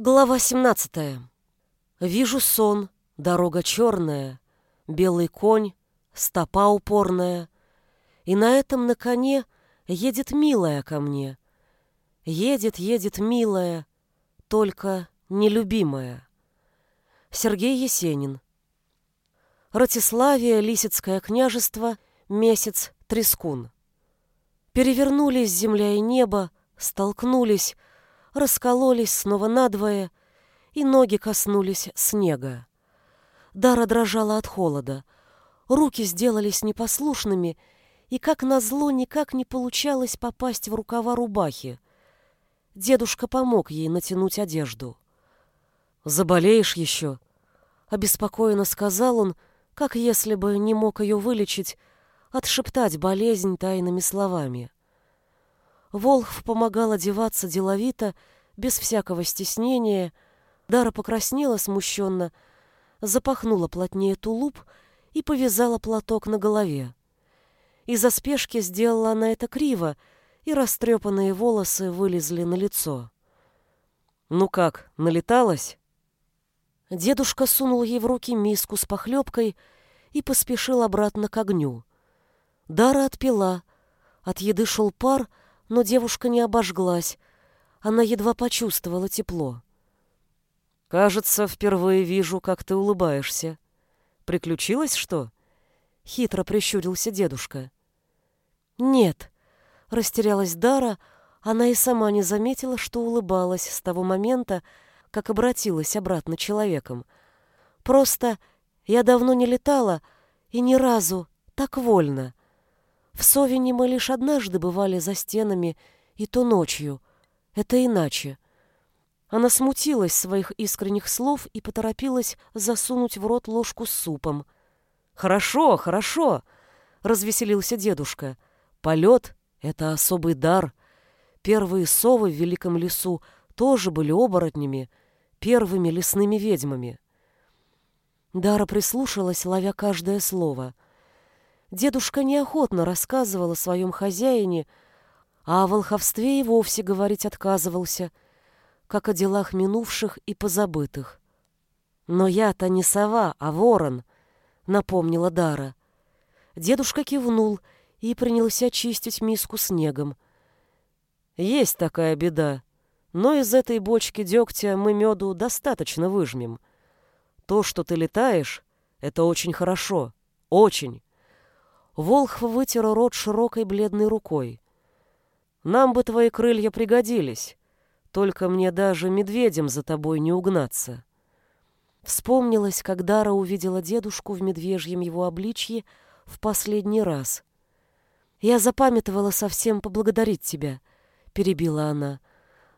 Глава 17. Вижу сон, дорога черная, белый конь, стопа упорная, и на этом на коне едет милая ко мне. Едет, едет милая, только нелюбимая. Сергей Есенин. Ратиславия, Лисицкое княжество, месяц Трескун. Перевернулись земля и небо, столкнулись, раскололись снова надвое, и ноги коснулись снега. Дара дрожала от холода, руки сделались непослушными, и, как назло, никак не получалось попасть в рукава рубахи. Дедушка помог ей натянуть одежду. «Заболеешь еще?» — обеспокоенно сказал он, как если бы не мог ее вылечить, отшептать болезнь тайными словами. Волхв помогал одеваться деловито, без всякого стеснения. Дара покраснела смущенно, запахнула плотнее тулуп и повязала платок на голове. Из-за спешки сделала она это криво, и растрепанные волосы вылезли на лицо. «Ну как, налеталась?» Дедушка сунул ей в руки миску с похлебкой и поспешил обратно к огню. Дара отпила. От еды шел пар, но девушка не обожглась. Она едва почувствовала тепло. «Кажется, впервые вижу, как ты улыбаешься. Приключилось что?» Хитро прищурился дедушка. «Нет», — растерялась Дара, она и сама не заметила, что улыбалась с того момента, как обратилась обратно человеком. «Просто я давно не летала и ни разу так вольно. В Совине мы лишь однажды бывали за стенами, и то ночью. Это иначе. Она смутилась своих искренних слов и поторопилась засунуть в рот ложку с супом. «Хорошо, хорошо!» — развеселился дедушка. «Полет — это особый дар. Первые совы в великом лесу тоже были оборотнями, первыми лесными ведьмами». Дара прислушалась, ловя каждое слово — Дедушка неохотно рассказывал о своем хозяине, а о волховстве и вовсе говорить отказывался, как о делах минувших и позабытых. «Но я-то не сова, а ворон», — напомнила Дара. Дедушка кивнул и принялся чистить миску снегом. «Есть такая беда, но из этой бочки дегтя мы меду достаточно выжмем. То, что ты летаешь, это очень хорошо, очень». Волхв вытер рот широкой бледной рукой. «Нам бы твои крылья пригодились, только мне даже медведем за тобой не угнаться». Вспомнилось, как Дара увидела дедушку в медвежьем его обличье в последний раз. «Я запамятовала совсем поблагодарить тебя», — перебила она,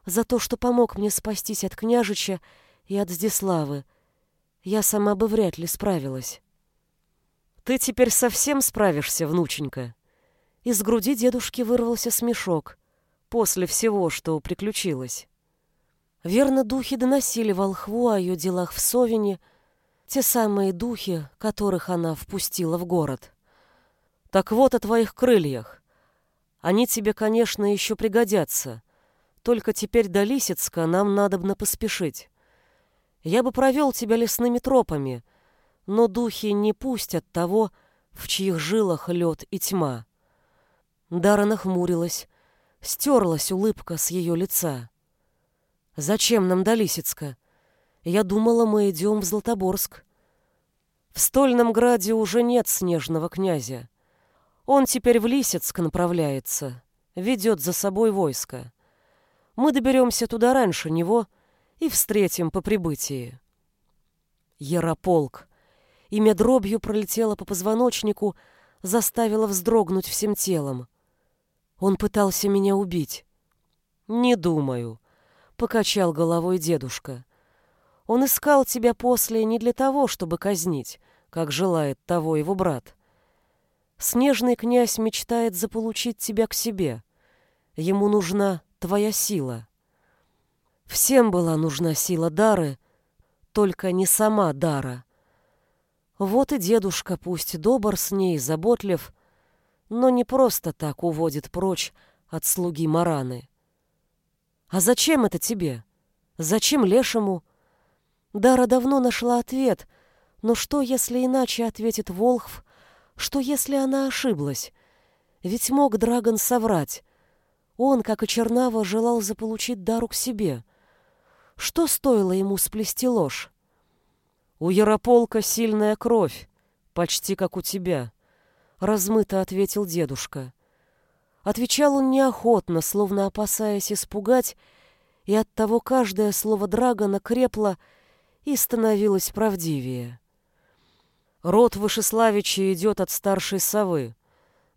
«за то, что помог мне спастись от княжича и от Здиславы. Я сама бы вряд ли справилась». Ты теперь совсем справишься, внученька. Из груди дедушки вырвался смешок после всего, что приключилось. Верно, духи доносили волхву о ее делах в Совине, те самые духи, которых она впустила в город. Так вот о твоих крыльях. Они тебе, конечно, еще пригодятся. Только теперь до Лисицка нам надобно поспешить. Я бы провел тебя лесными тропами, но духи не пустят того, в чьих жилах лед и тьма. Дара нахмурилась, стерлась улыбка с ее лица. «Зачем нам до Лисицка? Я думала, мы идем в Златоборск. В Стольном Граде уже нет снежного князя. Он теперь в Лисицк направляется, ведет за собой войско. Мы доберемся туда раньше него и встретим по прибытии». Ярополк. Имя дробью пролетело по позвоночнику, заставило вздрогнуть всем телом. Он пытался меня убить. «Не думаю», — покачал головой дедушка. «Он искал тебя после не для того, чтобы казнить, как желает того его брат. Снежный князь мечтает заполучить тебя к себе. Ему нужна твоя сила». Всем была нужна сила Дары, только не сама Дара — вот и дедушка, пусть добр с ней, заботлив, но не просто так уводит прочь от слуги Мараны. «А зачем это тебе? Зачем лешему? Дара давно нашла ответ, но что, если иначе ответит Волхв? Что, если она ошиблась? Ведь мог Драгон соврать. Он, как и Чернава, желал заполучить Дару к себе. Что стоило ему сплести ложь? У Ярополка сильная кровь, почти как у тебя, размыто ответил дедушка. Отвечал он неохотно, словно опасаясь испугать, и оттого каждое слово Драгона крепло и становилось правдивее. Род Вышеславича идет от старшей совы.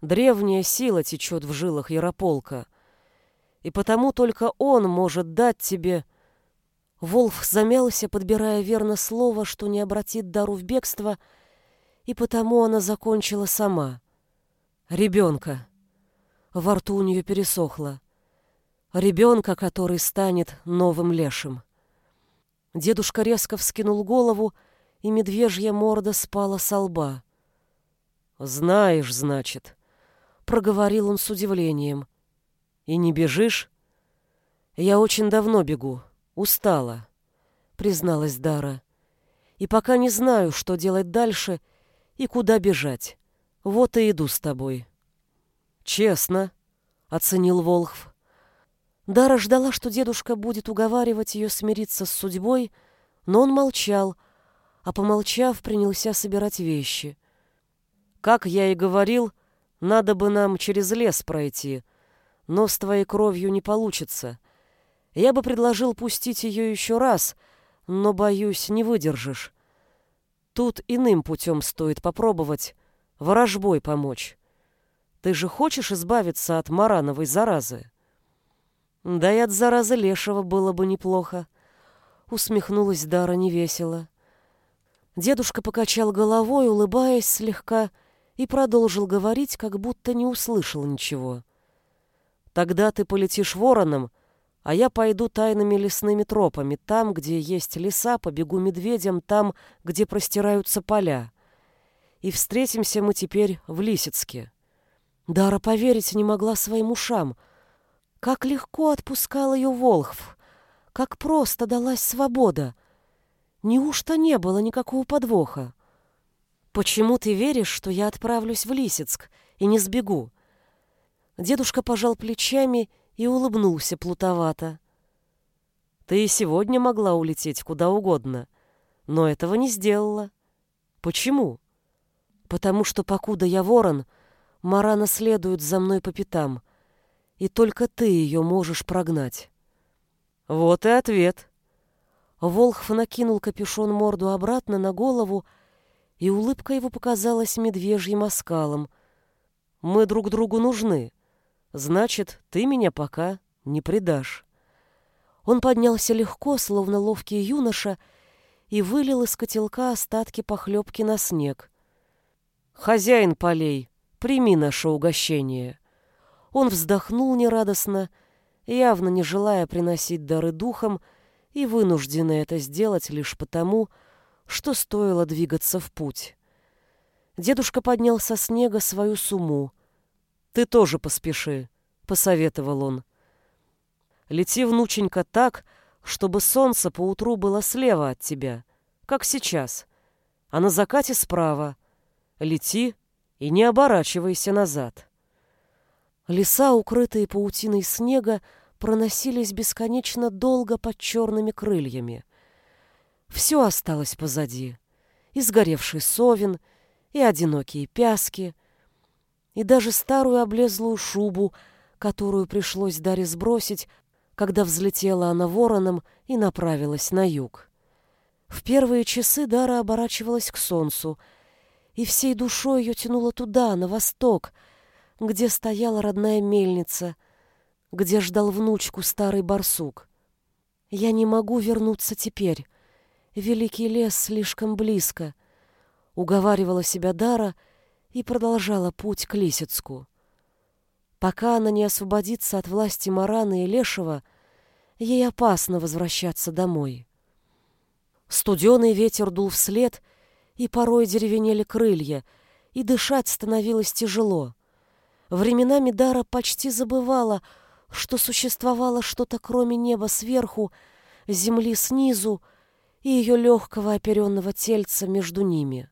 Древняя сила течет в жилах Ярополка, и потому только он может дать тебе Волф замялся, подбирая верно слово, что не обратит Дару в бегство, и потому она закончила сама. «Ребенка». Во рту у нее пересохло. «Ребенка, который станет новым лешим». Дедушка резко вскинул голову, и медвежья морда спала со лба. «Знаешь, значит», — проговорил он с удивлением. «И не бежишь?» «Я очень давно бегу», «Устала», — призналась Дара. «И пока не знаю, что делать дальше и куда бежать. Вот и иду с тобой». «Честно», — оценил Волхв. Дара ждала, что дедушка будет уговаривать ее смириться с судьбой, но он молчал, а, помолчав, принялся собирать вещи. «Как я и говорил, надо бы нам через лес пройти, но с твоей кровью не получится. Я бы предложил пустить ее еще раз, но, боюсь, не выдержишь. Тут иным путем стоит попробовать, ворожбой помочь. Ты же хочешь избавиться от марановой заразы? Да и от заразы лешего было бы неплохо. Усмехнулась Дара невесело. Дедушка покачал головой, улыбаясь слегка, и продолжил говорить, как будто не услышал ничего. Тогда ты полетишь вороном, — а я пойду тайными лесными тропами, там, где есть леса, побегу медведям, там, где простираются поля. И встретимся мы теперь в Лисицке. Дара поверить не могла своим ушам. Как легко отпускал ее Волхв, как просто далась свобода. Неужто не было никакого подвоха? Почему ты веришь, что я отправлюсь в Лисицк и не сбегу? Дедушка пожал плечами и и улыбнулся плутовато. Ты и сегодня могла улететь куда угодно, но этого не сделала. Почему? Потому что, покуда я ворон, Марана следует за мной по пятам, и только ты ее можешь прогнать. Вот и ответ. Волхв накинул капюшон морду обратно на голову, и улыбка его показалась медвежьим оскалом. Мы друг другу нужны. Значит, ты меня пока не предашь. Он поднялся легко, словно ловкий юноша, и вылил из котелка остатки похлебки на снег. «Хозяин полей, прими наше угощение». Он вздохнул нерадостно, явно не желая приносить дары духам, и вынужденный это сделать лишь потому, что стоило двигаться в путь. Дедушка поднял со снега свою сумму — ты тоже поспеши, посоветовал он. Лети, внученька, так, чтобы солнце поутру было слева от тебя, как сейчас, а на закате справа. Лети и не оборачивайся назад. Леса, укрытые паутиной снега, проносились бесконечно долго под черными крыльями. Все осталось позади. И сгоревший совин, и одинокие пяски, и даже старую облезлую шубу, которую пришлось Даре сбросить, когда взлетела она вороном и направилась на юг. В первые часы Дара оборачивалась к солнцу, и всей душой ее тянуло туда, на восток, где стояла родная мельница, где ждал внучку старый барсук. «Я не могу вернуться теперь. Великий лес слишком близко», — уговаривала себя Дара — и продолжала путь к Лисицку. Пока она не освободится от власти Марана и Лешего, ей опасно возвращаться домой. Студеный ветер дул вслед, и порой деревенели крылья, и дышать становилось тяжело. Временами Дара почти забывала, что существовало что-то кроме неба сверху, земли снизу и ее легкого оперенного тельца между ними.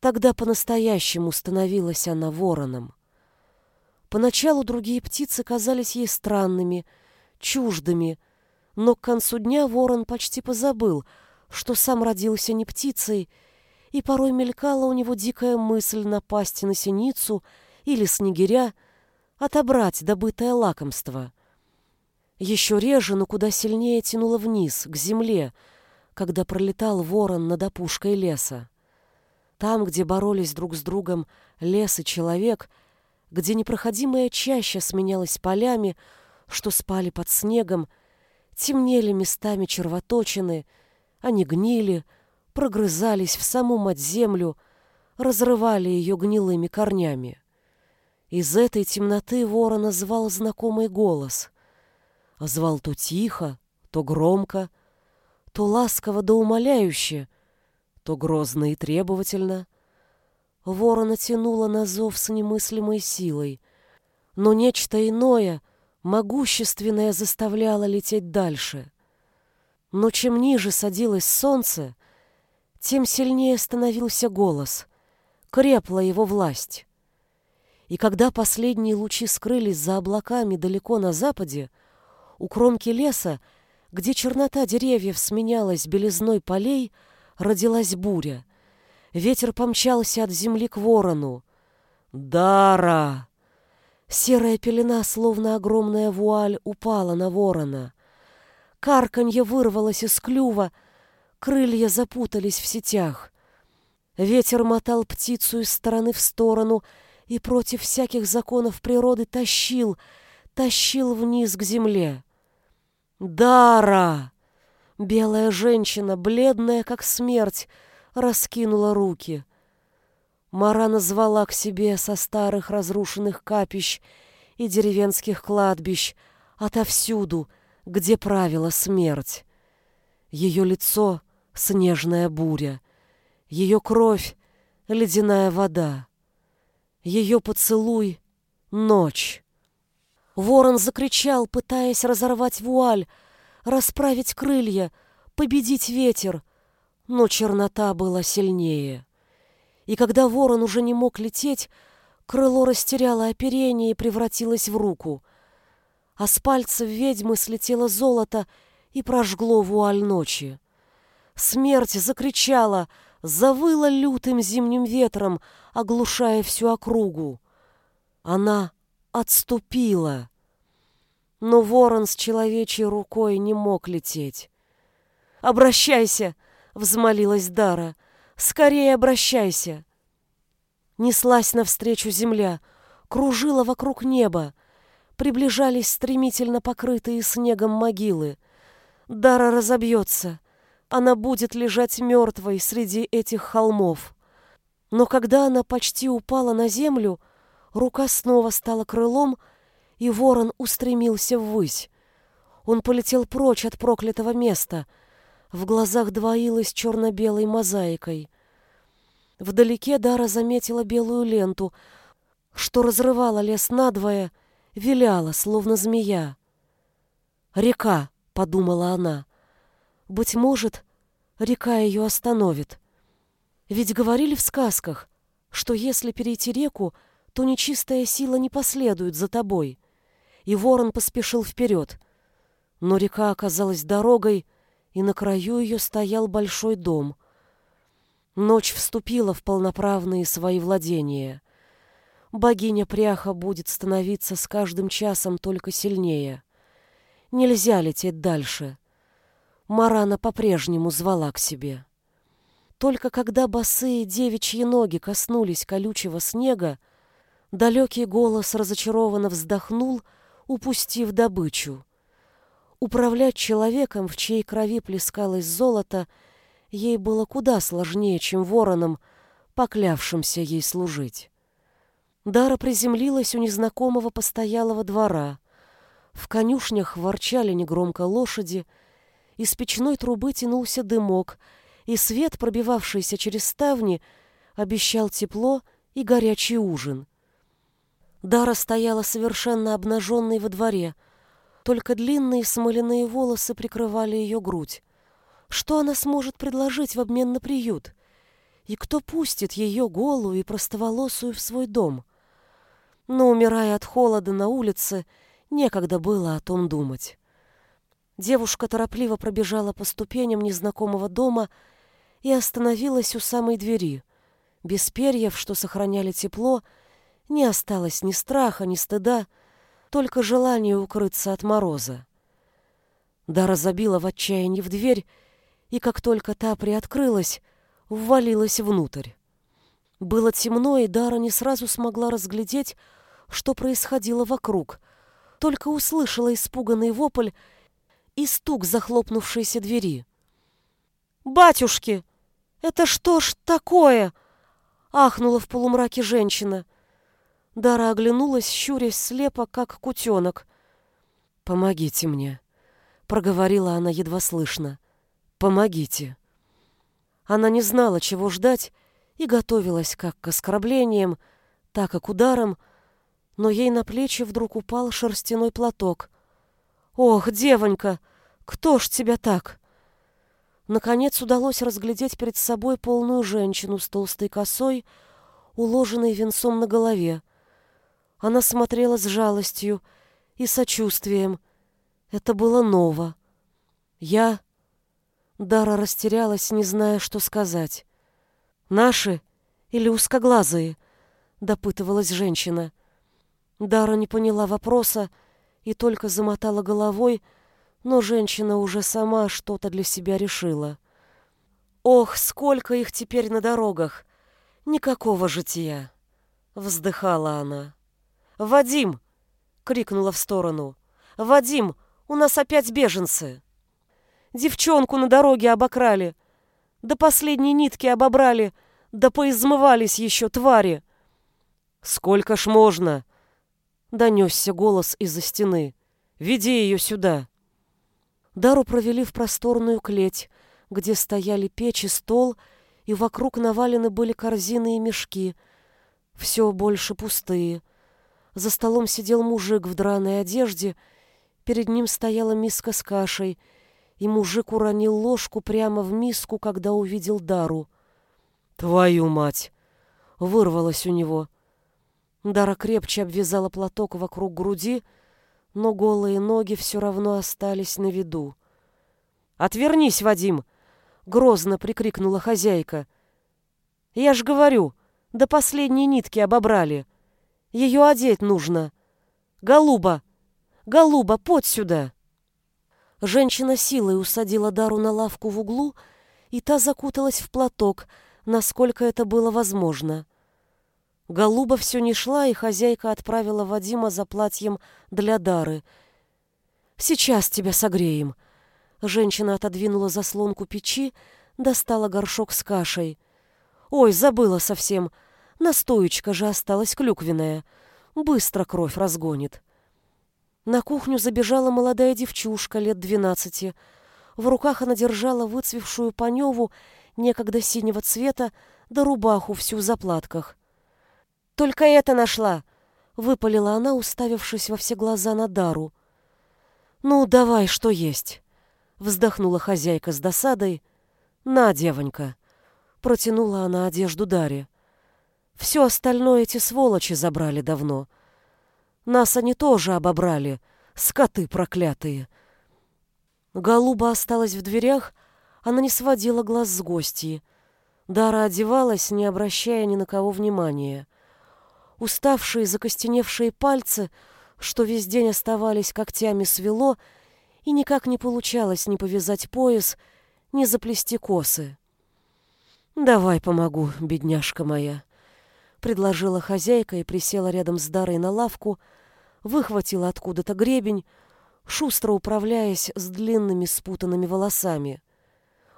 Тогда по-настоящему становилась она вороном. Поначалу другие птицы казались ей странными, чуждыми, но к концу дня ворон почти позабыл, что сам родился не птицей, и порой мелькала у него дикая мысль напасть на синицу или снегиря, отобрать добытое лакомство. Еще реже, но куда сильнее тянуло вниз, к земле, когда пролетал ворон над опушкой леса. Там, где боролись друг с другом лес и человек, где непроходимая чаща сменялась полями, что спали под снегом, темнели местами червоточины, они гнили, прогрызались в саму мать землю, разрывали ее гнилыми корнями. Из этой темноты ворона звал знакомый голос. Звал то тихо, то громко, то ласково да умоляюще, то грозно и требовательно. Ворона тянула на зов с немыслимой силой, но нечто иное, могущественное, заставляло лететь дальше. Но чем ниже садилось солнце, тем сильнее становился голос, крепла его власть. И когда последние лучи скрылись за облаками далеко на западе, у кромки леса, где чернота деревьев сменялась белизной полей, родилась буря. Ветер помчался от земли к ворону. «Дара!» Серая пелена, словно огромная вуаль, упала на ворона. Карканье вырвалось из клюва, крылья запутались в сетях. Ветер мотал птицу из стороны в сторону и против всяких законов природы тащил, тащил вниз к земле. «Дара!» Белая женщина, бледная как смерть, раскинула руки. Мара назвала к себе со старых разрушенных капищ и деревенских кладбищ отовсюду, где правила смерть. Ее лицо — снежная буря, ее кровь — ледяная вода, ее поцелуй — ночь. Ворон закричал, пытаясь разорвать вуаль, расправить крылья, победить ветер, но чернота была сильнее. И когда ворон уже не мог лететь, крыло растеряло оперение и превратилось в руку, а с пальцев ведьмы слетело золото и прожгло вуаль ночи. Смерть закричала, завыла лютым зимним ветром, оглушая всю округу. Она отступила но ворон с человечьей рукой не мог лететь. «Обращайся!» — взмолилась Дара. «Скорее обращайся!» Неслась навстречу земля, кружила вокруг неба. Приближались стремительно покрытые снегом могилы. Дара разобьется. Она будет лежать мертвой среди этих холмов. Но когда она почти упала на землю, рука снова стала крылом, и ворон устремился ввысь. Он полетел прочь от проклятого места. В глазах двоилась черно-белой мозаикой. Вдалеке Дара заметила белую ленту, что разрывала лес надвое, виляла, словно змея. «Река», — подумала она. «Быть может, река ее остановит. Ведь говорили в сказках, что если перейти реку, то нечистая сила не последует за тобой и ворон поспешил вперед. Но река оказалась дорогой, и на краю ее стоял большой дом. Ночь вступила в полноправные свои владения. Богиня Пряха будет становиться с каждым часом только сильнее. Нельзя лететь дальше. Марана по-прежнему звала к себе. Только когда босые девичьи ноги коснулись колючего снега, далекий голос разочарованно вздохнул — упустив добычу. Управлять человеком, в чьей крови плескалось золото, ей было куда сложнее, чем вороном, поклявшимся ей служить. Дара приземлилась у незнакомого постоялого двора. В конюшнях ворчали негромко лошади, из печной трубы тянулся дымок, и свет, пробивавшийся через ставни, обещал тепло и горячий ужин — Дара стояла совершенно обнаженной во дворе. Только длинные смоляные волосы прикрывали ее грудь. Что она сможет предложить в обмен на приют? И кто пустит ее голую и простоволосую в свой дом? Но, умирая от холода на улице, некогда было о том думать. Девушка торопливо пробежала по ступеням незнакомого дома и остановилась у самой двери. Без перьев, что сохраняли тепло, не осталось ни страха, ни стыда, только желание укрыться от мороза. Дара забила в отчаянии в дверь, и как только та приоткрылась, ввалилась внутрь. Было темно, и Дара не сразу смогла разглядеть, что происходило вокруг, только услышала испуганный вопль и стук захлопнувшейся двери. «Батюшки!» «Это что ж такое?» — ахнула в полумраке женщина. Дара оглянулась, щурясь слепо, как кутенок. «Помогите мне», — проговорила она едва слышно. «Помогите». Она не знала, чего ждать, и готовилась как к оскорблениям, так и к ударам, но ей на плечи вдруг упал шерстяной платок. «Ох, девонька, кто ж тебя так?» Наконец удалось разглядеть перед собой полную женщину с толстой косой, уложенной венцом на голове. Она смотрела с жалостью и сочувствием. Это было ново. Я... Дара растерялась, не зная, что сказать. «Наши или узкоглазые?» — допытывалась женщина. Дара не поняла вопроса и только замотала головой, но женщина уже сама что-то для себя решила. «Ох, сколько их теперь на дорогах! Никакого жития!» — вздыхала она. «Вадим!» — крикнула в сторону. «Вадим, у нас опять беженцы!» «Девчонку на дороге обокрали! До последней нитки обобрали, да поизмывались еще твари!» «Сколько ж можно?» — донесся голос из-за стены. «Веди ее сюда!» Дару провели в просторную клеть, где стояли печь и стол, и вокруг навалены были корзины и мешки, все больше пустые. За столом сидел мужик в драной одежде, перед ним стояла миска с кашей, и мужик уронил ложку прямо в миску, когда увидел Дару. «Твою мать!» — вырвалось у него. Дара крепче обвязала платок вокруг груди, — но голые ноги все равно остались на виду. «Отвернись, Вадим!» — грозно прикрикнула хозяйка. «Я ж говорю, до последней нитки обобрали. Ее одеть нужно. Голуба! Голуба, под сюда!» Женщина силой усадила Дару на лавку в углу, и та закуталась в платок, насколько это было возможно. Голуба все не шла, и хозяйка отправила Вадима за платьем для Дары. «Сейчас тебя согреем». Женщина отодвинула заслонку печи, достала горшок с кашей. «Ой, забыла совсем. Настоечка же осталась клюквенная. Быстро кровь разгонит». На кухню забежала молодая девчушка лет двенадцати. В руках она держала выцвевшую паневу некогда синего цвета, да рубаху всю в заплатках. Только это нашла!» — выпалила она, уставившись во все глаза на Дару. «Ну, давай, что есть!» — вздохнула хозяйка с досадой. «На, девонька!» — протянула она одежду Даре. «Все остальное эти сволочи забрали давно. Нас они тоже обобрали, скоты проклятые!» Голуба осталась в дверях, она не сводила глаз с гостьи. Дара одевалась, не обращая ни на кого внимания. Уставшие закостеневшие пальцы, что весь день оставались когтями, свело, и никак не получалось ни повязать пояс, ни заплести косы. «Давай помогу, бедняжка моя», — предложила хозяйка и присела рядом с Дарой на лавку, выхватила откуда-то гребень, шустро управляясь с длинными спутанными волосами.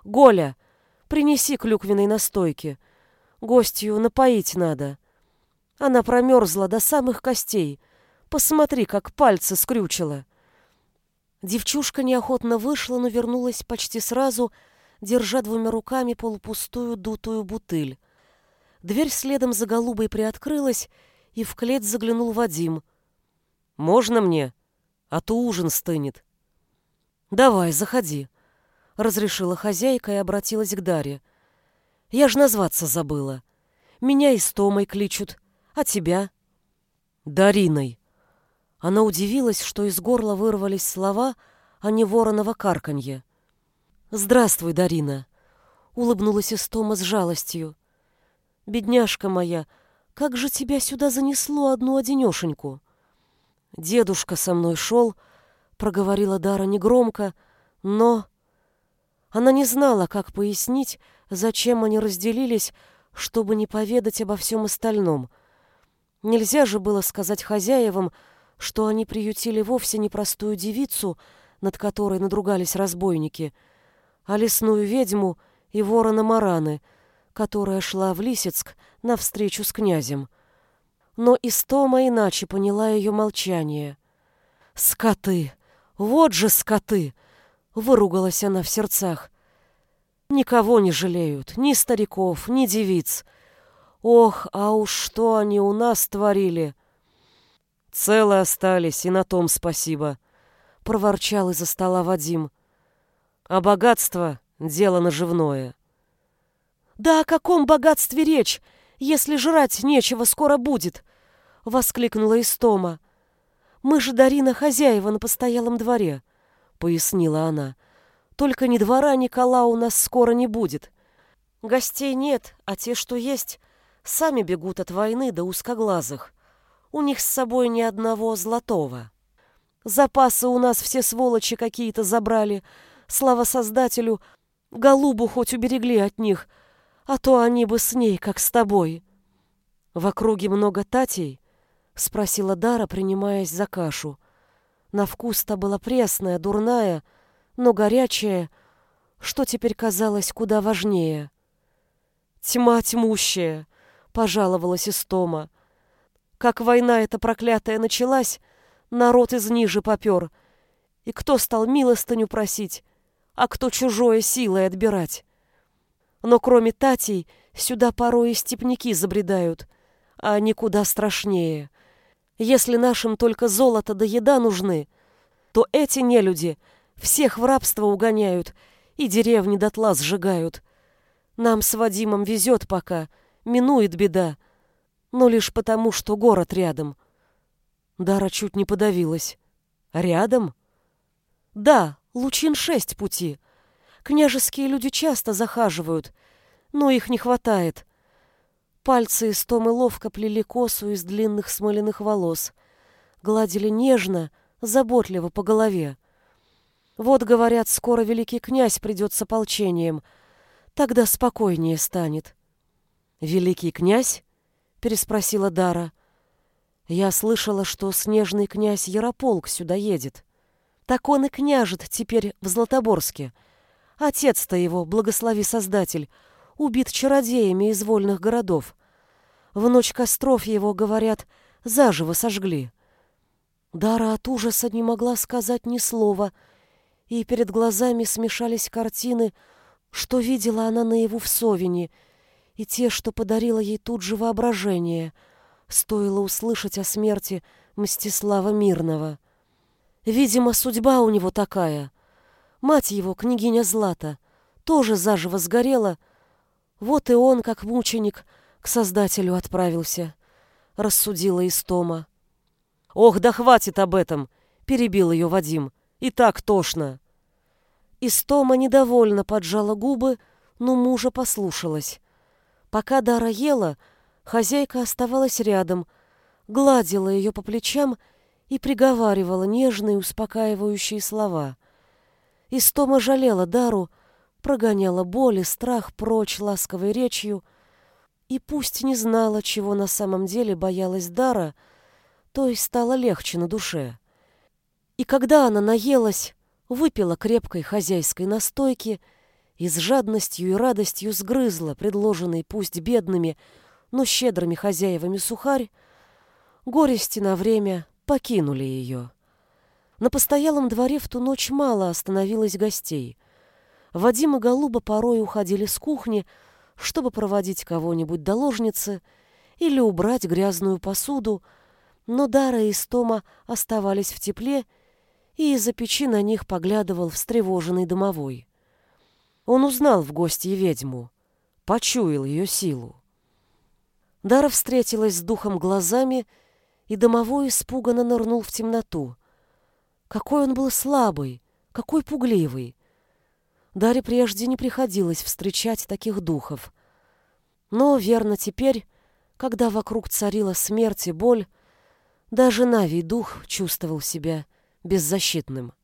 «Голя, принеси клюквенной настойки. Гостью напоить надо. Она промерзла до самых костей. Посмотри, как пальцы скрючила. Девчушка неохотно вышла, но вернулась почти сразу, держа двумя руками полупустую дутую бутыль. Дверь следом за голубой приоткрылась, и в клеть заглянул Вадим. «Можно мне?» а то ужин стынет. Давай, заходи, разрешила хозяйка и обратилась к Даре. Я ж назваться забыла. Меня и Стомой кличут, а тебя? Дариной. Она удивилась, что из горла вырвались слова, а не вороново карканье. «Здравствуй, Дарина!» — улыбнулась Истома с жалостью. «Бедняжка моя, как же тебя сюда занесло одну-одинешеньку?» «Дедушка со мной шел», — проговорила Дара негромко, но... Она не знала, как пояснить, зачем они разделились, чтобы не поведать обо всем остальном. Нельзя же было сказать хозяевам, что они приютили вовсе не простую девицу, над которой надругались разбойники, а лесную ведьму и ворона Мараны, которая шла в Лисицк навстречу с князем. Но Истома иначе поняла ее молчание. «Скоты! Вот же скоты!» — выругалась она в сердцах. «Никого не жалеют, ни стариков, ни девиц. Ох, а уж что они у нас творили!» «Целы остались, и на том спасибо», — проворчал из-за стола Вадим. «А богатство — дело наживное». «Да о каком богатстве речь, если жрать нечего скоро будет?» — воскликнула Истома. «Мы же Дарина хозяева на постоялом дворе», — пояснила она. «Только ни двора, ни кола у нас скоро не будет. Гостей нет, а те, что есть, сами бегут от войны до узкоглазых. У них с собой ни одного золотого. Запасы у нас все сволочи какие-то забрали. Слава Создателю, голубу хоть уберегли от них, а то они бы с ней, как с тобой. В округе много татей? Спросила Дара, принимаясь за кашу. На вкус-то была пресная, дурная, но горячая, что теперь казалось куда важнее. «Тьма тьмущая!» — пожаловалась Истома. Как война эта проклятая началась, народ из ниже попер. И кто стал милостыню просить, а кто чужое силой отбирать. Но кроме татей, сюда порой и степняки забредают, а они куда страшнее. Если нашим только золото да еда нужны, то эти нелюди всех в рабство угоняют и деревни дотла сжигают. Нам с Вадимом везет пока, минует беда, но лишь потому, что город рядом. Дара чуть не подавилась. Рядом? Да, лучин шесть пути. Княжеские люди часто захаживают, но их не хватает. Пальцы из Томы ловко плели косу из длинных смоляных волос, гладили нежно, заботливо по голове. Вот, говорят, скоро великий князь придет с ополчением, тогда спокойнее станет. Великий князь? переспросила Дара. Я слышала, что снежный князь Ярополк сюда едет. Так он и княжит теперь в Златоборске. Отец-то его, благослови Создатель, убит чародеями из вольных городов. В ночь костров его, говорят, заживо сожгли. Дара от ужаса не могла сказать ни слова, и перед глазами смешались картины, что видела она наяву в Совине — и те, что подарило ей тут же воображение, стоило услышать о смерти Мстислава Мирного. Видимо, судьба у него такая. Мать его, княгиня Злата, тоже заживо сгорела. Вот и он, как мученик, к Создателю отправился, — рассудила Истома. «Ох, да хватит об этом!» — перебил ее Вадим. «И так тошно!» Истома недовольно поджала губы, но мужа послушалась. Пока Дара ела, хозяйка оставалась рядом, гладила ее по плечам и приговаривала нежные успокаивающие слова. Истома жалела Дару, прогоняла боль и страх прочь ласковой речью, и пусть не знала, чего на самом деле боялась Дара, то и стало легче на душе. И когда она наелась, выпила крепкой хозяйской настойки — и с жадностью и радостью сгрызла предложенный пусть бедными, но щедрыми хозяевами сухарь, горести на время покинули ее. На постоялом дворе в ту ночь мало остановилось гостей. Вадим и Голуба порой уходили с кухни, чтобы проводить кого-нибудь до ложницы или убрать грязную посуду, но Дара и Стома оставались в тепле и из-за печи на них поглядывал встревоженный домовой. Он узнал в гостье ведьму, почуял ее силу. Дара встретилась с духом глазами, и домовой испуганно нырнул в темноту. Какой он был слабый, какой пугливый. Даре прежде не приходилось встречать таких духов. Но, верно, теперь, когда вокруг царила смерть и боль, даже Навий дух чувствовал себя беззащитным.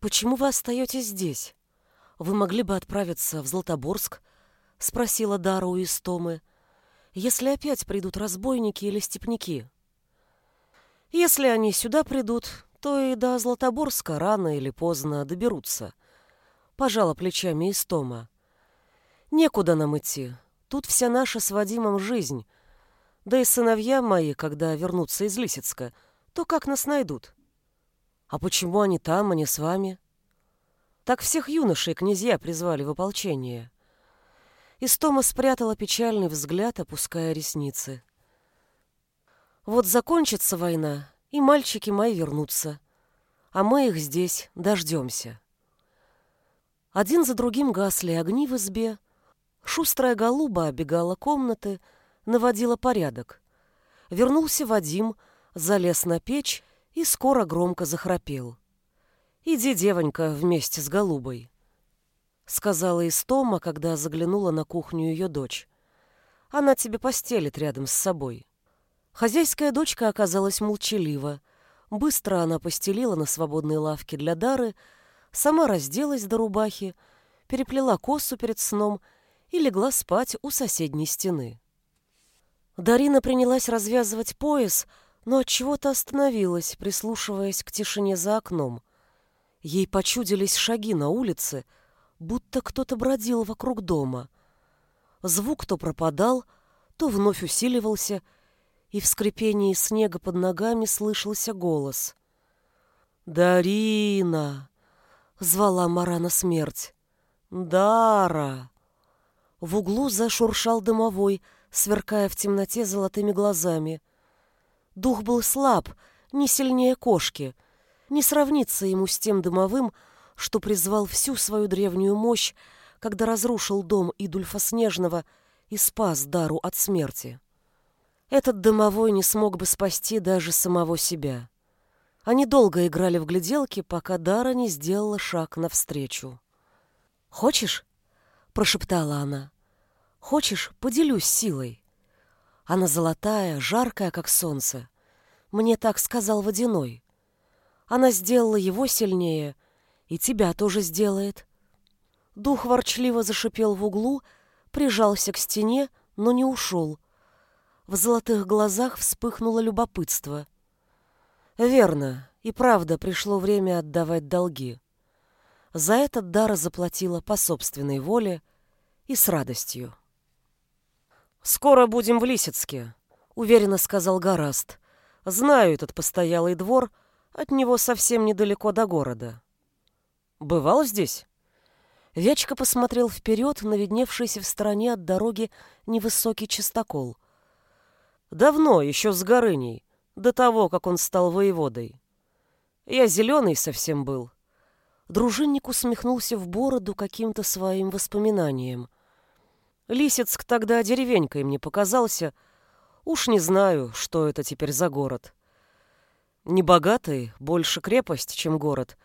«Почему вы остаетесь здесь? Вы могли бы отправиться в Златоборск?» — спросила Дара у Истомы. «Если опять придут разбойники или степняки?» «Если они сюда придут, то и до Златоборска рано или поздно доберутся», — пожала плечами Истома. «Некуда нам идти. Тут вся наша с Вадимом жизнь. Да и сыновья мои, когда вернутся из Лисицка, то как нас найдут? А почему они там, а не с вами? Так всех юношей князья призвали в ополчение. Истома спрятала печальный взгляд, опуская ресницы. Вот закончится война, и мальчики мои вернутся, а мы их здесь дождемся. Один за другим гасли огни в избе, шустрая голуба обегала комнаты, наводила порядок. Вернулся Вадим, залез на печь и скоро громко захрапел. «Иди, девонька, вместе с голубой», — сказала Истома, когда заглянула на кухню ее дочь. «Она тебе постелит рядом с собой». Хозяйская дочка оказалась молчалива. Быстро она постелила на свободной лавке для Дары, сама разделась до рубахи, переплела косу перед сном и легла спать у соседней стены. Дарина принялась развязывать пояс, но от чего-то остановилась, прислушиваясь к тишине за окном. Ей почудились шаги на улице, будто кто-то бродил вокруг дома. Звук то пропадал, то вновь усиливался, и в скрипении снега под ногами слышался голос. «Дарина!» — звала Марана смерть. «Дара!» В углу зашуршал дымовой, сверкая в темноте золотыми глазами. Дух был слаб, не сильнее кошки. Не сравнится ему с тем дымовым, что призвал всю свою древнюю мощь, когда разрушил дом Идульфа Снежного и спас Дару от смерти. Этот дымовой не смог бы спасти даже самого себя. Они долго играли в гляделки, пока Дара не сделала шаг навстречу. «Хочешь?» — прошептала она. Хочешь, поделюсь силой? Она золотая, жаркая, как солнце. Мне так сказал Водяной. Она сделала его сильнее, и тебя тоже сделает. Дух ворчливо зашипел в углу, прижался к стене, но не ушел. В золотых глазах вспыхнуло любопытство. Верно, и правда пришло время отдавать долги. За этот дар заплатила по собственной воле и с радостью. «Скоро будем в Лисицке», — уверенно сказал Гораст. «Знаю этот постоялый двор, от него совсем недалеко до города». «Бывал здесь?» Вячка посмотрел вперед на видневшийся в стороне от дороги невысокий частокол. «Давно, еще с Горыней, до того, как он стал воеводой. Я зеленый совсем был». Дружинник усмехнулся в бороду каким-то своим воспоминанием — Лисицк тогда деревенькой мне показался. Уж не знаю, что это теперь за город. Не богатый, больше крепость, чем город,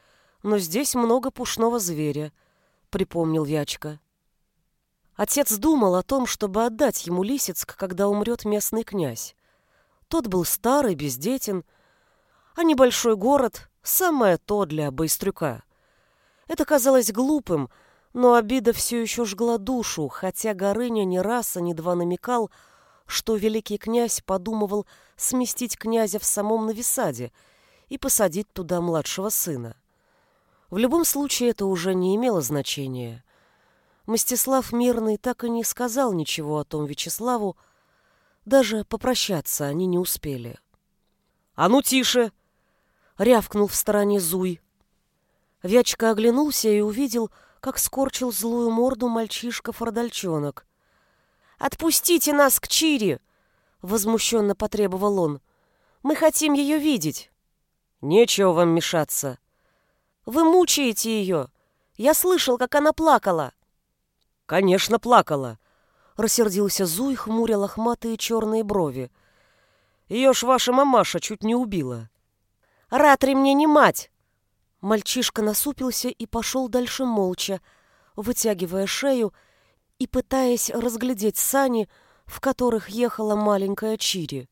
но здесь много пушного зверя, припомнил Вячка. Отец думал о том, чтобы отдать ему Лисицк, когда умрет местный князь. Тот был старый, бездетен, а небольшой город — самое то для Байстрюка. Это казалось глупым, но обида все еще жгла душу, хотя Горыня ни раз, а ни два намекал, что великий князь подумывал сместить князя в самом Новисаде и посадить туда младшего сына. В любом случае это уже не имело значения. Мстислав Мирный так и не сказал ничего о том Вячеславу, даже попрощаться они не успели. «А ну тише!» — рявкнул в стороне Зуй. Вячка оглянулся и увидел, как скорчил злую морду мальчишка-фордальчонок. «Отпустите нас к Чире!» — возмущенно потребовал он. «Мы хотим ее видеть!» Нечего вам мешаться. Вы мучаете ее. Я слышал, как она плакала. Конечно, плакала. Рассердился Зуй, хмуря лохматые черные брови. Ее ж ваша мамаша чуть не убила. Ратри мне не мать. Мальчишка насупился и пошел дальше молча, вытягивая шею и пытаясь разглядеть сани, в которых ехала маленькая Чири.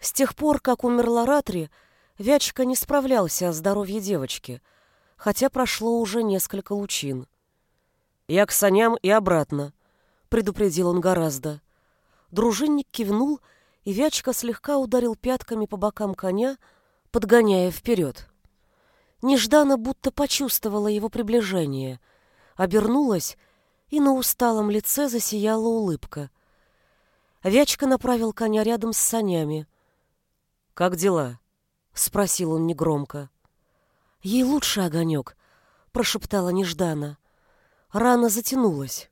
С тех пор, как умерла Ратри, Вячка не справлялся о здоровье девочки, хотя прошло уже несколько лучин. «Я к саням и обратно», — предупредил он гораздо. Дружинник кивнул, и Вячка слегка ударил пятками по бокам коня, подгоняя вперед. Нежданно будто почувствовала его приближение, обернулась, и на усталом лице засияла улыбка. Вячка направил коня рядом с санями. «Как дела?» — спросил он негромко. «Ей лучше, огонек», — прошептала нежданно. Рана затянулась.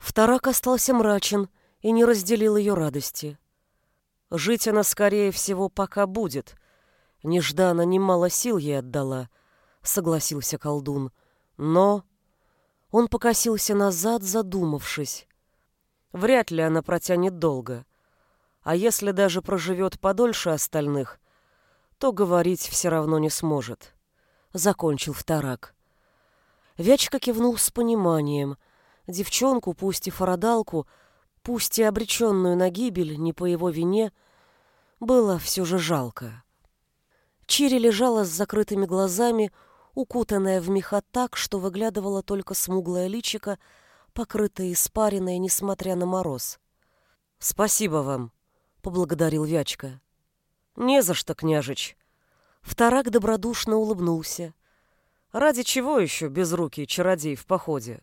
Вторак остался мрачен и не разделил ее радости. Жить она, скорее всего, пока будет. Нежданно немало сил ей отдала, — согласился колдун. Но... Он покосился назад, задумавшись. Вряд ли она протянет долго. А если даже проживет подольше остальных, то говорить все равно не сможет. Закончил вторак. Вячка кивнул с пониманием. Девчонку, пусть и фарадалку, пусть и обреченную на гибель, не по его вине, было все же жалко. Чири лежала с закрытыми глазами, укутанная в меха так, что выглядывала только смуглое личико, покрытое испариной, несмотря на мороз. «Спасибо вам», — поблагодарил Вячка. «Не за что, княжич». Вторак добродушно улыбнулся. «Ради чего еще безрукий чародей в походе?»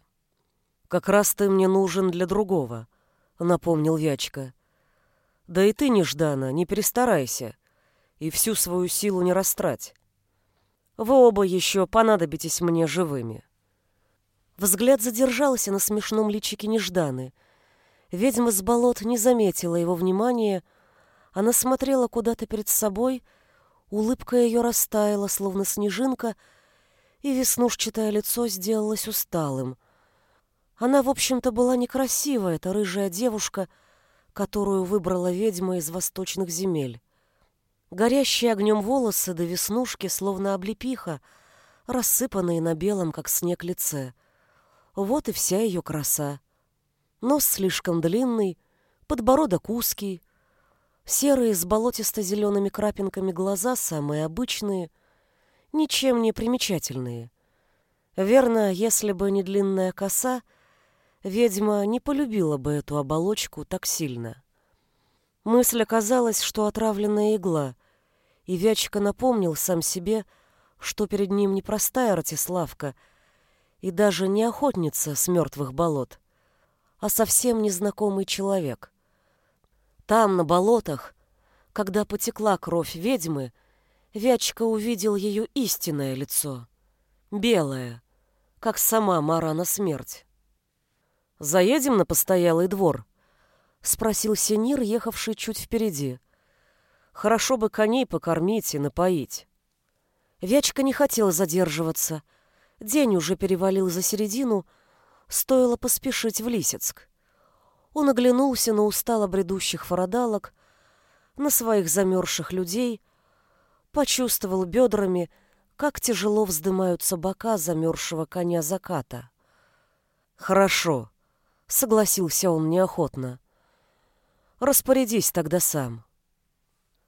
«Как раз ты мне нужен для другого», — напомнил Вячка. «Да и ты, Неждана, не перестарайся, и всю свою силу не растрать. Вы оба еще понадобитесь мне живыми». Взгляд задержался на смешном личике Нежданы. Ведьма с болот не заметила его внимания, — она смотрела куда-то перед собой, улыбка ее растаяла, словно снежинка, и веснушчатое лицо сделалось усталым. Она, в общем-то, была некрасивая, эта рыжая девушка, которую выбрала ведьма из восточных земель. Горящие огнем волосы до веснушки, словно облепиха, рассыпанные на белом, как снег, лице. Вот и вся ее краса. Нос слишком длинный, подбородок узкий, Серые с болотисто-зелеными крапинками глаза самые обычные, ничем не примечательные. Верно, если бы не длинная коса, ведьма не полюбила бы эту оболочку так сильно. Мысль оказалась, что отравленная игла, и Вячка напомнил сам себе, что перед ним не простая Ратиславка и даже не охотница с мертвых болот, а совсем незнакомый человек — там, на болотах, когда потекла кровь ведьмы, Вячка увидел ее истинное лицо. Белое, как сама Марана смерть. «Заедем на постоялый двор?» — спросил Синир, ехавший чуть впереди. «Хорошо бы коней покормить и напоить». Вячка не хотел задерживаться. День уже перевалил за середину, стоило поспешить в Лисицк. Он оглянулся на устало бредущих фарадалок, на своих замерзших людей, почувствовал бедрами, как тяжело вздымаются бока замерзшего коня заката. «Хорошо», — согласился он неохотно. «Распорядись тогда сам».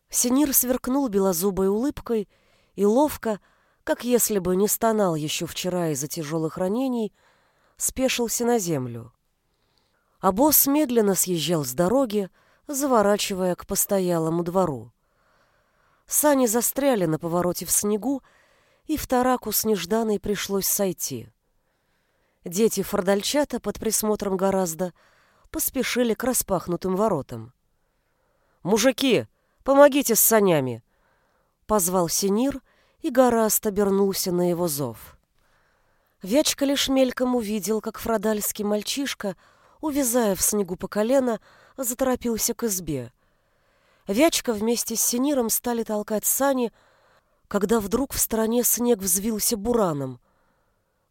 Синир сверкнул белозубой улыбкой и ловко, как если бы не стонал еще вчера из-за тяжелых ранений, спешился на землю а босс медленно съезжал с дороги, заворачивая к постоялому двору. Сани застряли на повороте в снегу, и в тараку с нежданой пришлось сойти. Дети фордальчата под присмотром гораздо поспешили к распахнутым воротам. «Мужики, помогите с санями!» — позвал Синир, и Гораст обернулся на его зов. Вячка лишь мельком увидел, как фродальский мальчишка — увязая в снегу по колено, заторопился к избе. Вячка вместе с Синиром стали толкать сани, когда вдруг в стороне снег взвился бураном.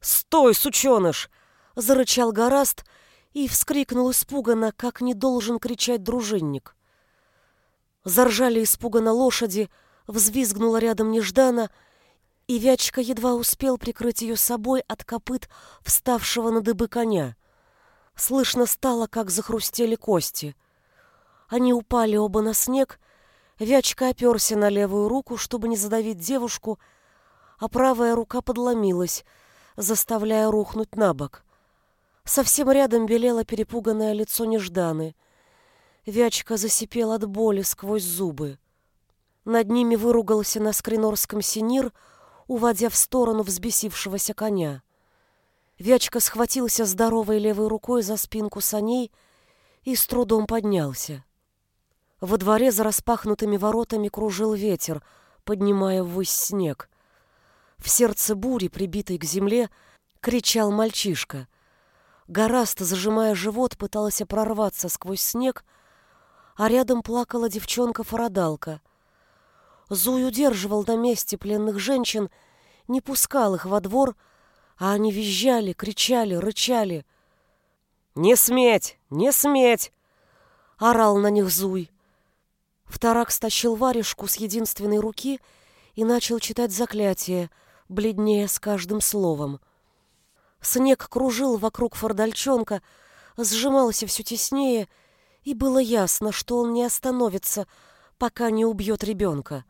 «Стой, сученыш!» — зарычал Гораст и вскрикнул испуганно, как не должен кричать дружинник. Заржали испуганно лошади, взвизгнула рядом неждана, и Вячка едва успел прикрыть ее собой от копыт вставшего на дыбы коня. Слышно стало, как захрустели кости. Они упали оба на снег, Вячка оперся на левую руку, чтобы не задавить девушку, а правая рука подломилась, заставляя рухнуть на бок. Совсем рядом белело перепуганное лицо Нежданы. Вячка засипел от боли сквозь зубы. Над ними выругался на скринорском синир, уводя в сторону взбесившегося коня. Вячка схватился здоровой левой рукой за спинку саней и с трудом поднялся. Во дворе за распахнутыми воротами кружил ветер, поднимая ввысь снег. В сердце бури, прибитой к земле, кричал мальчишка. Гораст, зажимая живот, пытался прорваться сквозь снег, а рядом плакала девчонка-фарадалка. Зуй удерживал на месте пленных женщин, не пускал их во двор, а они визжали, кричали, рычали. «Не сметь! Не сметь!» — орал на них Зуй. Вторак стащил варежку с единственной руки и начал читать заклятие, бледнее с каждым словом. Снег кружил вокруг фордальчонка, сжимался все теснее, и было ясно, что он не остановится, пока не убьет ребенка.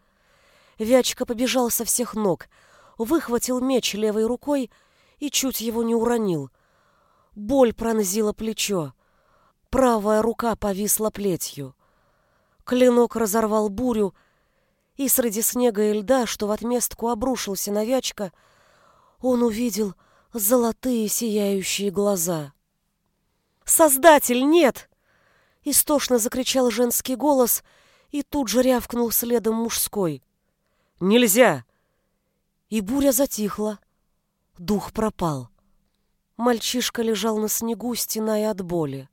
Вячка побежал со всех ног, выхватил меч левой рукой и чуть его не уронил. Боль пронзила плечо. Правая рука повисла плетью. Клинок разорвал бурю, и среди снега и льда, что в отместку обрушился на Вячка, он увидел золотые сияющие глаза. «Создатель, нет!» Истошно закричал женский голос, и тут же рявкнул следом мужской. «Нельзя!» И буря затихла. Дух пропал. Мальчишка лежал на снегу, стеная от боли.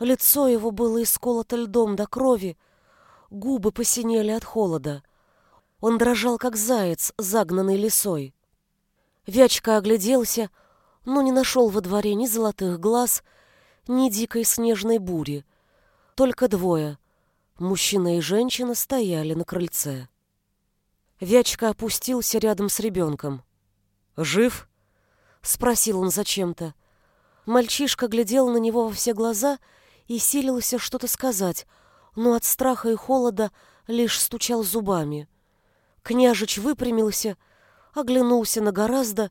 Лицо его было исколото льдом до крови, губы посинели от холода. Он дрожал, как заяц, загнанный лисой. Вячка огляделся, но не нашел во дворе ни золотых глаз, ни дикой снежной бури. Только двое, мужчина и женщина, стояли на крыльце. Вячка опустился рядом с ребенком. «Жив?» — спросил он зачем-то. Мальчишка глядел на него во все глаза — и силился что-то сказать, но от страха и холода лишь стучал зубами. Княжич выпрямился, оглянулся на гораздо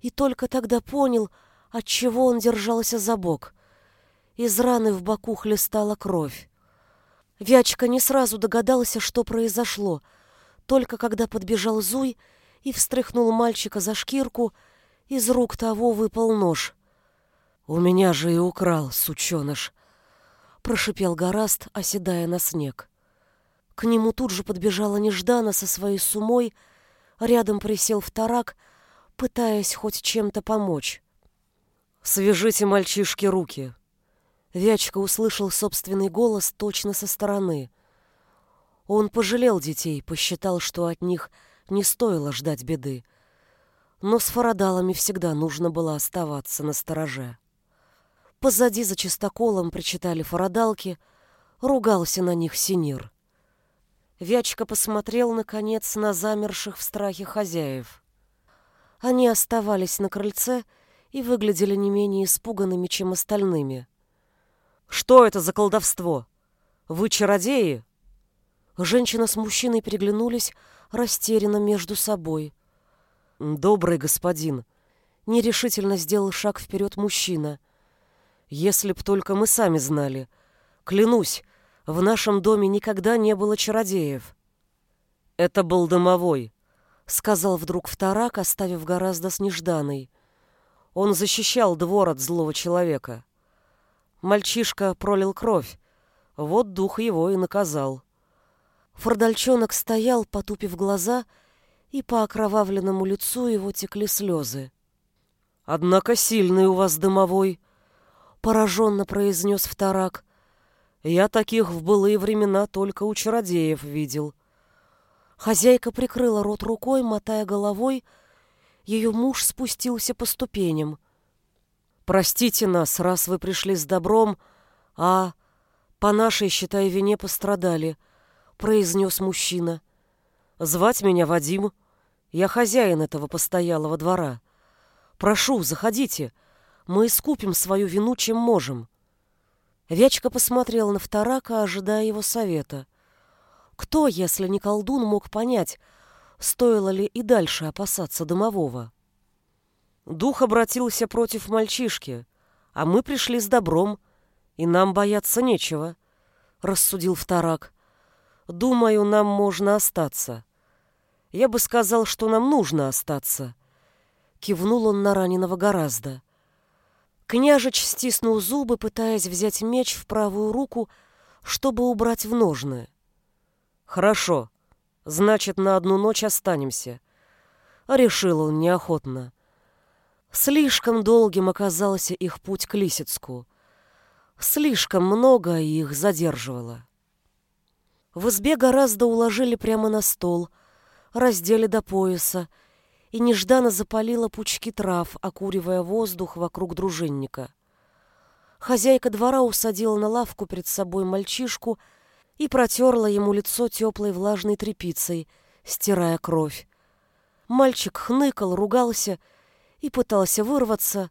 и только тогда понял, от чего он держался за бок. Из раны в боку хлестала кровь. Вячка не сразу догадался, что произошло, только когда подбежал Зуй и встряхнул мальчика за шкирку, из рук того выпал нож. «У меня же и украл, сученыш!» Прошипел Гораст, оседая на снег. К нему тут же подбежала Неждана со своей сумой, рядом присел вторак, пытаясь хоть чем-то помочь. «Свяжите мальчишке руки!» Вячка услышал собственный голос точно со стороны. Он пожалел детей, посчитал, что от них не стоило ждать беды. Но с фарадалами всегда нужно было оставаться на стороже. Позади за чистоколом причитали фарадалки, ругался на них синир. Вячка посмотрел, наконец, на замерших в страхе хозяев. Они оставались на крыльце и выглядели не менее испуганными, чем остальными. «Что это за колдовство? Вы чародеи?» Женщина с мужчиной переглянулись растерянно между собой. «Добрый господин», — нерешительно сделал шаг вперед мужчина. Если б только мы сами знали. Клянусь, в нашем доме никогда не было чародеев. Это был домовой, сказал вдруг вторак, оставив гораздо с. Он защищал двор от злого человека. Мальчишка пролил кровь. Вот дух его и наказал. Фордальчонок стоял, потупив глаза, и по окровавленному лицу его текли слезы. «Однако сильный у вас домовой», пораженно произнес вторак. Я таких в былые времена только у чародеев видел. Хозяйка прикрыла рот рукой, мотая головой. Ее муж спустился по ступеням. «Простите нас, раз вы пришли с добром, а по нашей, считай, вине пострадали», — произнес мужчина. «Звать меня Вадим. Я хозяин этого постоялого двора. Прошу, заходите. Мы искупим свою вину, чем можем». Вячка посмотрел на вторака, ожидая его совета. Кто, если не колдун, мог понять, стоило ли и дальше опасаться домового? Дух обратился против мальчишки, а мы пришли с добром, и нам бояться нечего, — рассудил вторак. Думаю, нам можно остаться. Я бы сказал, что нам нужно остаться. Кивнул он на раненого гораздо. Княжич стиснул зубы, пытаясь взять меч в правую руку, чтобы убрать в ножны. «Хорошо. Значит, на одну ночь останемся». Решил он неохотно. Слишком долгим оказался их путь к Лисицку. Слишком много их задерживало. В избе гораздо уложили прямо на стол, раздели до пояса, и нежданно запалила пучки трав, окуривая воздух вокруг дружинника. Хозяйка двора усадила на лавку перед собой мальчишку и протерла ему лицо теплой влажной тряпицей, стирая кровь. Мальчик хныкал, ругался и пытался вырваться,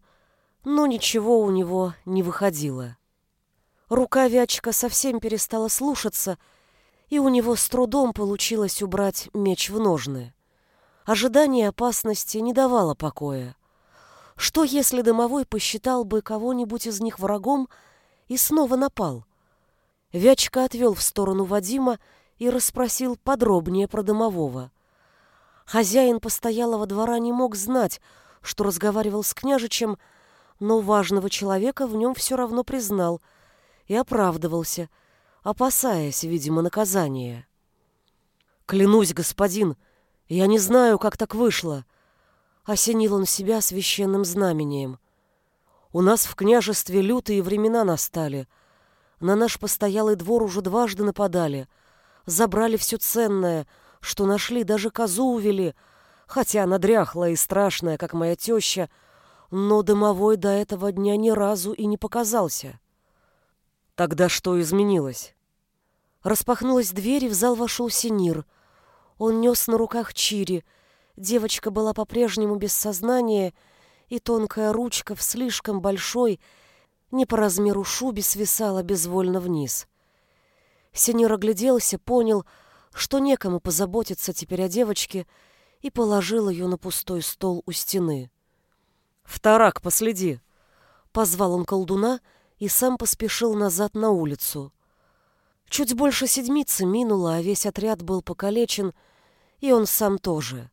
но ничего у него не выходило. Рука Вячка совсем перестала слушаться, и у него с трудом получилось убрать меч в ножны. Ожидание опасности не давало покоя. Что, если домовой посчитал бы кого-нибудь из них врагом и снова напал? Вячка отвел в сторону Вадима и расспросил подробнее про домового. Хозяин постоялого двора не мог знать, что разговаривал с княжичем, но важного человека в нем все равно признал и оправдывался, опасаясь, видимо, наказания. «Клянусь, господин, я не знаю, как так вышло. Осенил он себя священным знамением. У нас в княжестве лютые времена настали. На наш постоялый двор уже дважды нападали. Забрали все ценное, что нашли, даже козу увели, хотя она дряхлая и страшная, как моя теща, но домовой до этого дня ни разу и не показался. Тогда что изменилось? Распахнулась дверь, и в зал вошел Синир — он нес на руках Чири. Девочка была по-прежнему без сознания, и тонкая ручка в слишком большой, не по размеру шубе свисала безвольно вниз. Сеньор огляделся, понял, что некому позаботиться теперь о девочке, и положил ее на пустой стол у стены. «Вторак, последи!» Позвал он колдуна и сам поспешил назад на улицу. Чуть больше седмицы минуло, а весь отряд был покалечен, и он сам тоже.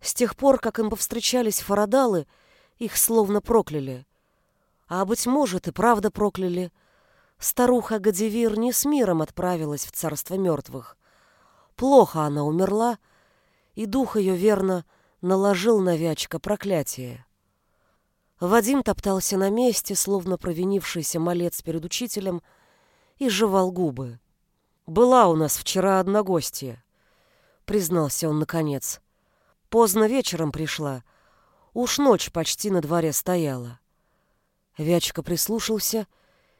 С тех пор, как им повстречались фарадалы, их словно прокляли. А, быть может, и правда прокляли. Старуха Гадивир не с миром отправилась в царство мертвых. Плохо она умерла, и дух ее верно наложил на Вячка проклятие. Вадим топтался на месте, словно провинившийся малец перед учителем, и жевал губы. «Была у нас вчера одна гостья», — признался он наконец. «Поздно вечером пришла. Уж ночь почти на дворе стояла». Вячка прислушался,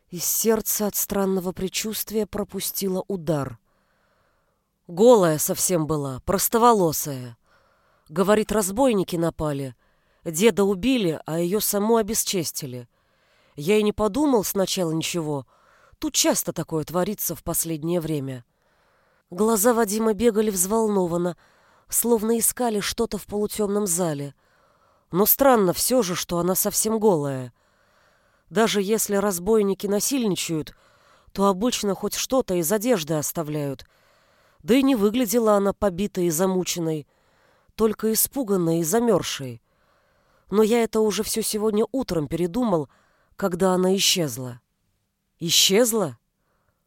и сердце от странного предчувствия пропустило удар. Голая совсем была, простоволосая. Говорит, разбойники напали. Деда убили, а ее саму обесчестили. Я и не подумал сначала ничего — Тут часто такое творится в последнее время. Глаза Вадима бегали взволнованно, словно искали что-то в полутемном зале. Но странно все же, что она совсем голая. Даже если разбойники насильничают, то обычно хоть что-то из одежды оставляют. Да и не выглядела она побитой и замученной, только испуганной и замерзшей. Но я это уже все сегодня утром передумал, когда она исчезла. Исчезла?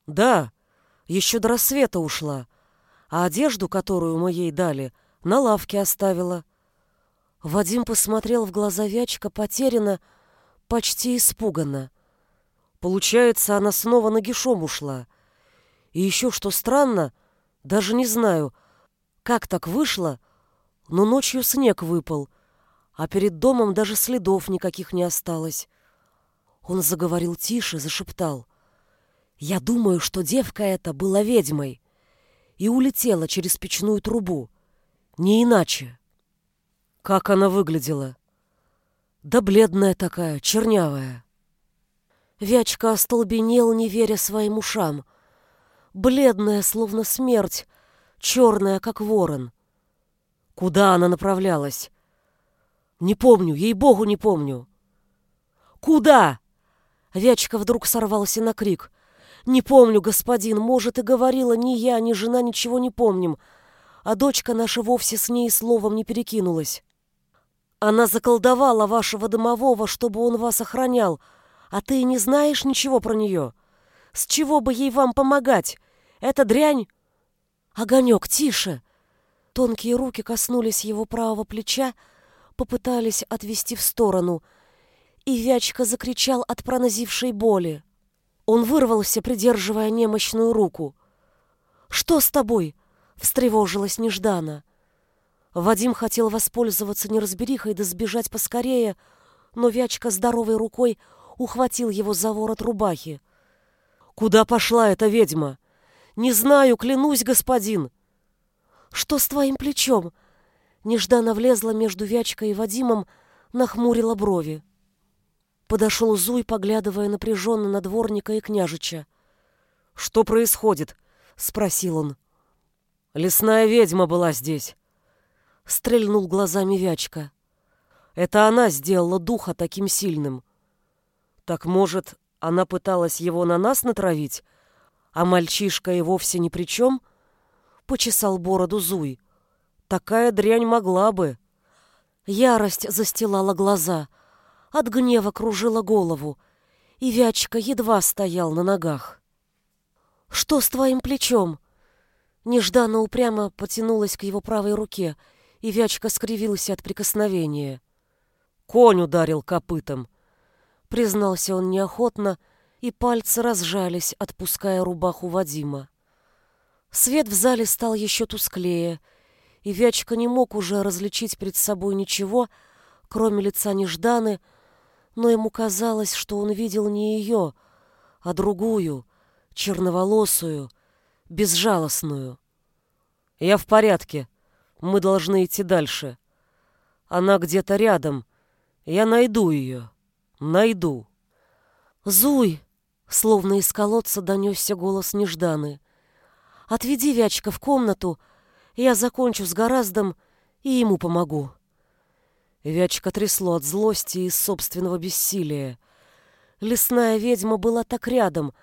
Да, еще до рассвета ушла, а одежду, которую мы ей дали, на лавке оставила. Вадим посмотрел в глаза Вячка потерянно, почти испуганно. Получается, она снова нагишом ушла. И еще что странно, даже не знаю, Как так вышло? Но ночью снег выпал, а перед домом даже следов никаких не осталось. Он заговорил тише, зашептал. «Я думаю, что девка эта была ведьмой и улетела через печную трубу. Не иначе». «Как она выглядела?» «Да бледная такая, чернявая». Вячка остолбенел, не веря своим ушам. Бледная, словно смерть, черная, как ворон. Куда она направлялась? Не помню, ей-богу, не помню. «Куда?» Вячка вдруг сорвался на крик. «Не помню, господин, может, и говорила, ни я, ни жена ничего не помним, а дочка наша вовсе с ней словом не перекинулась. Она заколдовала вашего домового, чтобы он вас охранял, а ты не знаешь ничего про нее. С чего бы ей вам помогать? Это дрянь...» «Огонек, тише!» Тонкие руки коснулись его правого плеча, попытались отвести в сторону — и Вячка закричал от пронзившей боли. Он вырвался, придерживая немощную руку. «Что с тобой?» — встревожилась нежданно. Вадим хотел воспользоваться неразберихой да сбежать поскорее, но Вячка здоровой рукой ухватил его за ворот рубахи. «Куда пошла эта ведьма?» «Не знаю, клянусь, господин!» «Что с твоим плечом?» Нежданно влезла между Вячкой и Вадимом, нахмурила брови. Подошел Зуй, поглядывая напряженно на дворника и княжича. «Что происходит?» — спросил он. «Лесная ведьма была здесь», — стрельнул глазами Вячка. «Это она сделала духа таким сильным. Так, может, она пыталась его на нас натравить, а мальчишка и вовсе ни при чем?» — почесал бороду Зуй. «Такая дрянь могла бы». Ярость застилала глаза — от гнева кружила голову, и Вячка едва стоял на ногах. «Что с твоим плечом?» Нежданно упрямо потянулась к его правой руке, и Вячка скривился от прикосновения. «Конь ударил копытом», — признался он неохотно, и пальцы разжались, отпуская рубаху Вадима. Свет в зале стал еще тусклее, и Вячка не мог уже различить перед собой ничего, кроме лица Нежданы, — но ему казалось, что он видел не ее, а другую, черноволосую, безжалостную. «Я в порядке. Мы должны идти дальше. Она где-то рядом. Я найду ее. Найду». «Зуй!» — словно из колодца донесся голос Нежданы. «Отведи Вячка в комнату, я закончу с Гораздом и ему помогу». Вячка трясло от злости и собственного бессилия. Лесная ведьма была так рядом.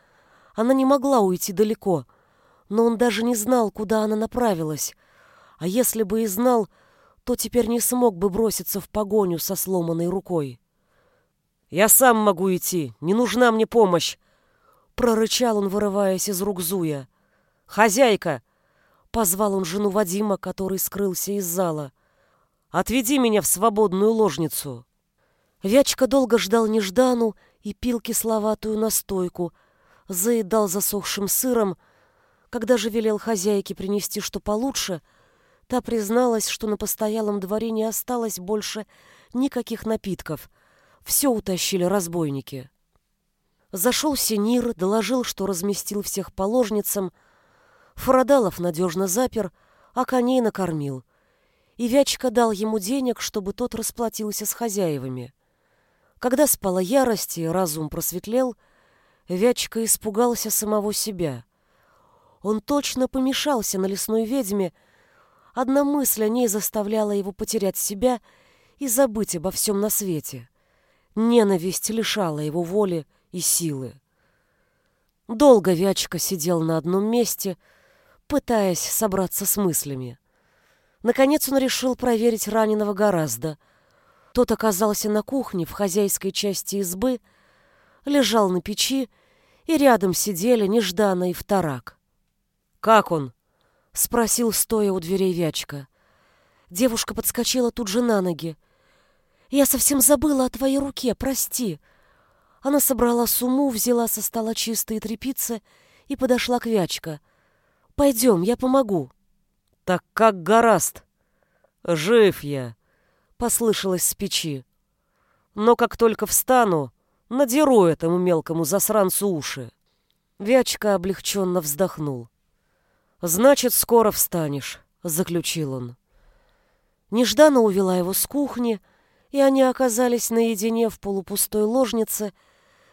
Она не могла уйти далеко, но он даже не знал, куда она направилась. А если бы и знал, то теперь не смог бы броситься в погоню со сломанной рукой. «Я сам могу идти, не нужна мне помощь!» Прорычал он, вырываясь из рук Зуя. «Хозяйка!» Позвал он жену Вадима, который скрылся из зала. Отведи меня в свободную ложницу. Вячка долго ждал неждану и пил кисловатую настойку, заедал засохшим сыром. Когда же велел хозяйке принести что получше, та призналась, что на постоялом дворе не осталось больше никаких напитков. Все утащили разбойники. Зашел Синир, доложил, что разместил всех по ложницам. Фарадалов надежно запер, а коней накормил — и Вячка дал ему денег, чтобы тот расплатился с хозяевами. Когда спала ярость и разум просветлел, Вячка испугался самого себя. Он точно помешался на лесной ведьме, одна мысль о ней заставляла его потерять себя и забыть обо всем на свете. Ненависть лишала его воли и силы. Долго Вячка сидел на одном месте, пытаясь собраться с мыслями. Наконец он решил проверить раненого гораздо. Тот оказался на кухне в хозяйской части избы, лежал на печи, и рядом сидели Неждана и Вторак. «Как он?» — спросил, стоя у дверей Вячка. Девушка подскочила тут же на ноги. «Я совсем забыла о твоей руке, прости». Она собрала сумму, взяла со стола чистые тряпицы и подошла к Вячка. «Пойдем, я помогу». Так как гораст? Жив я, послышалось с печи. Но как только встану, надеру этому мелкому засранцу уши. Вячка облегченно вздохнул. «Значит, скоро встанешь», — заключил он. Нежданно увела его с кухни, и они оказались наедине в полупустой ложнице,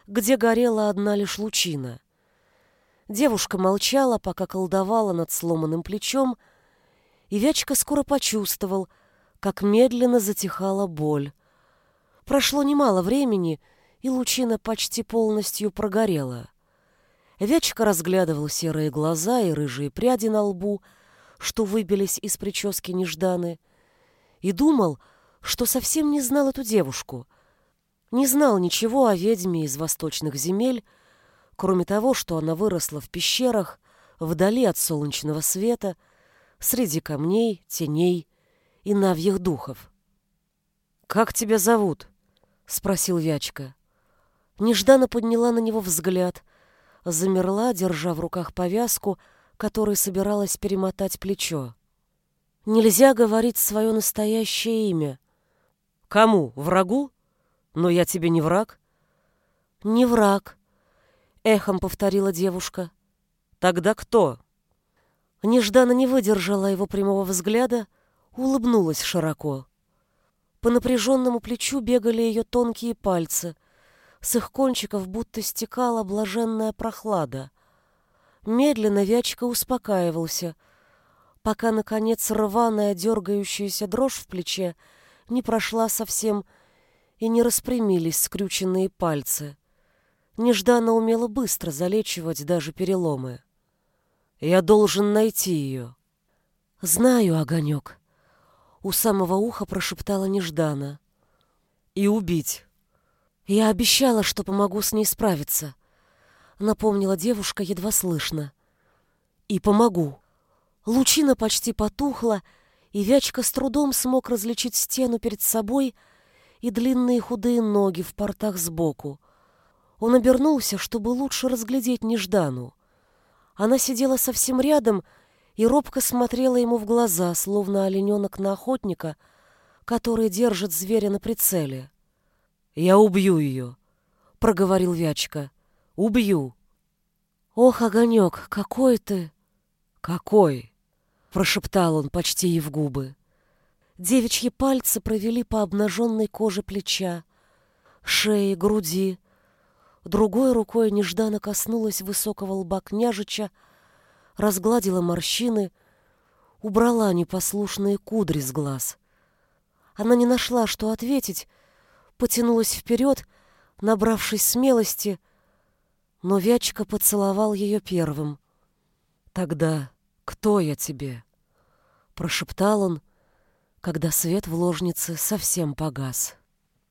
где горела одна лишь лучина. Девушка молчала, пока колдовала над сломанным плечом, и Вячка скоро почувствовал, как медленно затихала боль. Прошло немало времени, и лучина почти полностью прогорела. Вячка разглядывал серые глаза и рыжие пряди на лбу, что выбились из прически Нежданы, и думал, что совсем не знал эту девушку, не знал ничего о ведьме из восточных земель, кроме того, что она выросла в пещерах, вдали от солнечного света, среди камней, теней и навьих духов. «Как тебя зовут?» — спросил Вячка. Нежданно подняла на него взгляд, замерла, держа в руках повязку, которой собиралась перемотать плечо. Нельзя говорить свое настоящее имя. «Кому? Врагу? Но я тебе не враг?» «Не враг», эхом повторила девушка. Тогда кто? Нежданно не выдержала его прямого взгляда, улыбнулась широко. По напряженному плечу бегали ее тонкие пальцы. С их кончиков будто стекала блаженная прохлада. Медленно Вячка успокаивался, пока, наконец, рваная, дергающаяся дрожь в плече не прошла совсем и не распрямились скрюченные пальцы. Нежданно умела быстро залечивать даже переломы. Я должен найти ее. Знаю, огонек. У самого уха прошептала Неждана. И убить. Я обещала, что помогу с ней справиться. Напомнила девушка едва слышно. И помогу. Лучина почти потухла, и Вячка с трудом смог различить стену перед собой и длинные худые ноги в портах сбоку. Он обернулся, чтобы лучше разглядеть Неждану. Она сидела совсем рядом и робко смотрела ему в глаза, словно олененок на охотника, который держит зверя на прицеле. «Я убью ее», — проговорил Вячка. «Убью». «Ох, огонек, какой ты!» «Какой?» — прошептал он почти ей в губы. Девичьи пальцы провели по обнаженной коже плеча, шеи, груди, Другой рукой нежданно коснулась высокого лба княжича, разгладила морщины, убрала непослушные кудри с глаз. Она не нашла, что ответить, потянулась вперед, набравшись смелости, но Вячка поцеловал ее первым. «Тогда кто я тебе?» — прошептал он, когда свет в ложнице совсем погас.